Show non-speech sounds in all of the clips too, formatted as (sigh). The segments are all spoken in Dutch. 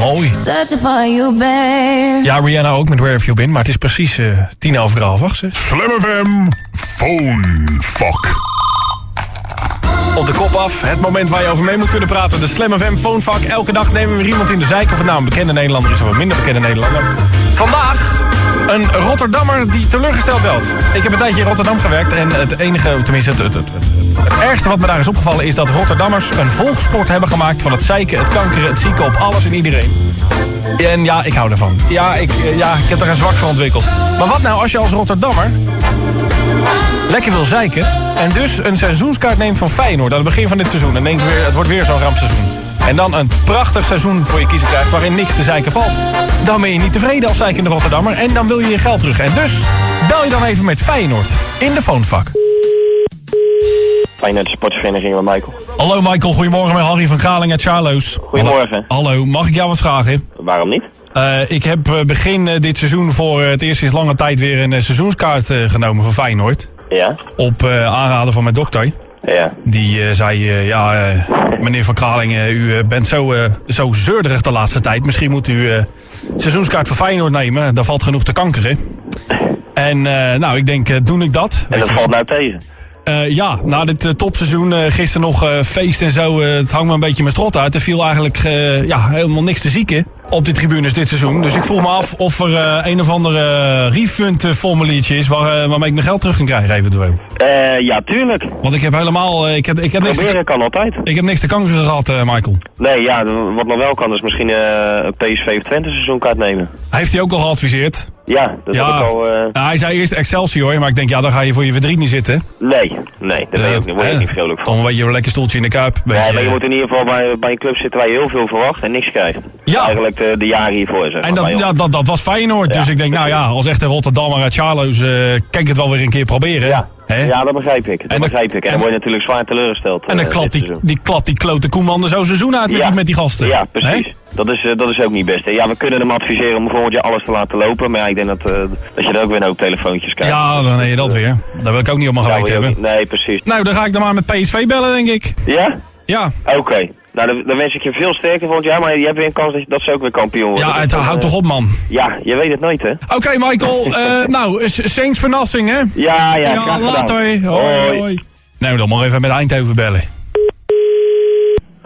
Mooi. Ja, Rihanna ook met Where Have You Been, maar het is precies eh, tien over half. Wacht ze. Slam FM Phone Fuck. Op de kop af, het moment waar je over mee moet kunnen praten. De Slam FM Phonevak. Elke dag nemen we weer iemand in de zijk. Of het nou een bekende Nederlander is of een minder bekende Nederlander. Vandaag een Rotterdammer die teleurgesteld belt. Ik heb een tijdje in Rotterdam gewerkt. En het enige, tenminste het, het, ergste wat me daar is opgevallen... is dat Rotterdammers een volgsport hebben gemaakt... van het zeiken, het kankeren, het zieken op alles en iedereen. En ja, ik hou ervan. Ja, ik, eh, ja, ik heb er een zwak voor ontwikkeld. Maar wat nou als je als Rotterdammer lekker wil zeiken... en dus een seizoenskaart neemt van Feyenoord aan het begin van dit seizoen... en denkt weer, het wordt weer zo'n rampseizoen. En dan een prachtig seizoen voor je kiezen krijgt waarin niks te zeiken valt. Dan ben je niet tevreden als zeikende Rotterdammer en dan wil je je geld terug. En dus bel je dan even met Feyenoord in de phonevak. Feyenoord sportvereniging van Michael. Hallo Michael, goedemorgen met Harry van Kraling uit Charloes. Goedemorgen. Hallo, hallo, mag ik jou wat vragen? Waarom niet? Eh, ik heb eh, begin eh, dit seizoen voor het eerst sinds lange tijd weer een seizoenskaart genomen voor Feyenoord. Ja? Op aanraden van mijn dokter. Ja. Die eh, zei, eh, ja, eh, meneer Van Kralingen, u bent zo, zo zeurderig de laatste tijd. Misschien moet u seizoenskaart voor Feyenoord nemen. Daar valt genoeg te kankeren. En nou, ik denk, doe ik dat? En dat je. valt nou tegen? Ja, na dit topseizoen, gisteren nog feest en zo, het hangt me een beetje mijn strot uit. Er viel eigenlijk ja, helemaal niks te zieken op die tribunes dit seizoen. Dus ik voel me af of er eh, een of andere refund eh, formuliertje is waar, eh, waarmee ik mijn geld terug kan krijgen eventueel. Eh, ja, tuurlijk. Want ik heb helemaal, ik heb, ik heb niks kan altijd. ik heb niks te kankeren gehad, eh, Michael. Nee, ja, wat nog wel kan is misschien een PSV of Twente seizoenkaart nemen. Heeft hij ook al geadviseerd? Ja, dat heb ik al... eh, Nou, hij zei eerst Excelsior, maar ik denk, ja, dan ga je voor je verdriet niet zitten. Nee, nee, daar ben je ook, daar word je ook niet vrolijk Dan van. een lekker stoeltje in de kuip. Nee, maar je moet in ieder geval bij, bij een club zitten waar je heel veel verwacht en niks krijgt. Ja. Eigenlijk de, de jaren hiervoor, zeg En dat, ja, dat, dat was Feyenoord. Ja, dus ik denk, nou ja, als echte Rotterdammer uit Charloes, eh kan ik het wel weer een keer proberen. Ja. Ja, dat begrijp ik. Dat En begrijp ik. En en- dan word je natuurlijk zwaar teleurgesteld. En dan eh, klapt die, seizoen. die, klapt die klote Koeman er zo'n seizoen uit met, Ja. die, met die gasten. Ja, precies. Dat is, eh, dat is ook niet best. Hè. Ja, we kunnen hem adviseren om volgend jaar alles te laten lopen. Maar ja, ik denk dat, eh, dat je er ook weer een hoop telefoontjes krijgt. Ja, dan heb je dat weer. Dat wil ik ook niet Ja, geweten hebben. niet- Nee, precies. Nou, dan ga ik dan maar met PSV bellen, denk ik. Ja? Ja, Oké. Nou, dan, dan wens ik je veel sterker volgend jaar. Maar je hebt weer een kans dat, dat ze ook weer kampioen worden. ja het houdt toch op, man. Ja, je weet het nooit, hè? Oké, Michael. (laughs) eh nou, Saints verrassing, hè? Ja, ja, gedaan. later. Hoi, Hoi. Nou, dan maar even met Eindhoven bellen.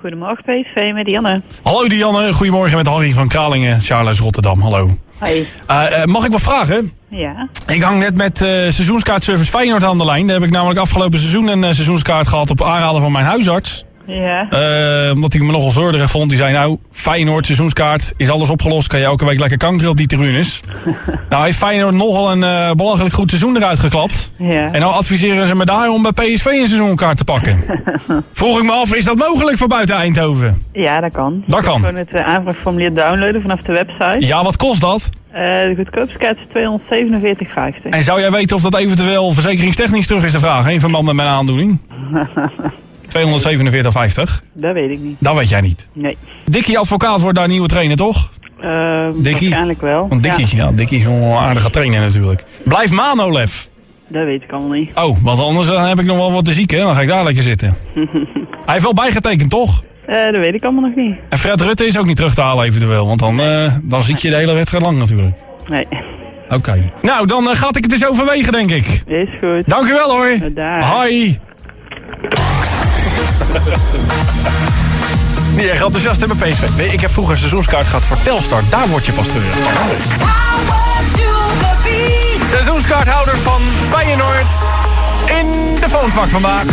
Goedemorgen PSV met Dianne. Hallo Dianne, goedemorgen met Harry van Kralingen, Charles Rotterdam. Hallo. Hoi. Eh, eh, mag ik wat vragen? Ja. Ik hang net met eh seizoenskaartservice Feyenoord aan de lijn. Daar heb ik namelijk afgelopen seizoen een seizoenskaart gehad op aanraden van mijn huisarts. Ja. Eh, omdat hij me nogal zorgerig vond. Die zei nou, Feyenoord seizoenskaart is alles opgelost. Kan je elke week lekker kankeren op die tribunes. (laughs) nou heeft Feyenoord nogal een eh, belachelijk goed seizoen eruit geklapt. Ja. En nou adviseren ze me daar om bij PSV een seizoenkaart te pakken. (laughs) Vroeg ik me af, is dat mogelijk voor buiten Eindhoven? Ja, dat kan. Dat kan. Gewoon het eh, aanvraagformulier downloaden vanaf de website. Ja, wat kost dat? Eh, de goedkoopste kaart is 247,50. En zou jij weten of dat eventueel verzekeringstechnisch terug is te vragen in verband met mijn aandoening? (laughs) 247,50. Dat weet ik niet. Dat weet jij niet. Nee. Dikkie advocaat wordt daar nieuwe trainer, toch? Eh, Dikkie? Waarschijnlijk wel. Want Dikkie, ja. Dikkie is wel een aardige trainer natuurlijk. Blijf Manolev. Ja, dat weet ik allemaal niet. Oh, want anders dan heb ik nog wel wat te zieken. Dan ga ik daar lekker zitten. (laughs) Hij heeft wel bijgetekend, toch? Eh, dat weet ik allemaal nog niet. En Fred Rutte is ook niet terug te halen eventueel. Want dan, eh, dan zit je de hele wedstrijd lang natuurlijk. Nee. Oké. Nou, dan eh, gaat ik het eens overwegen, denk ik. Is goed. Dank u wel hoor. Dag. Hoi. (laughs) Nee, echt enthousiast hebben PSV. Nee, Ik heb vroeger een seizoenskaart gehad voor Telstar. Daar word je pas treurig van. Seizoenskaarthouder van Feyenoord in de foonvak vandaag.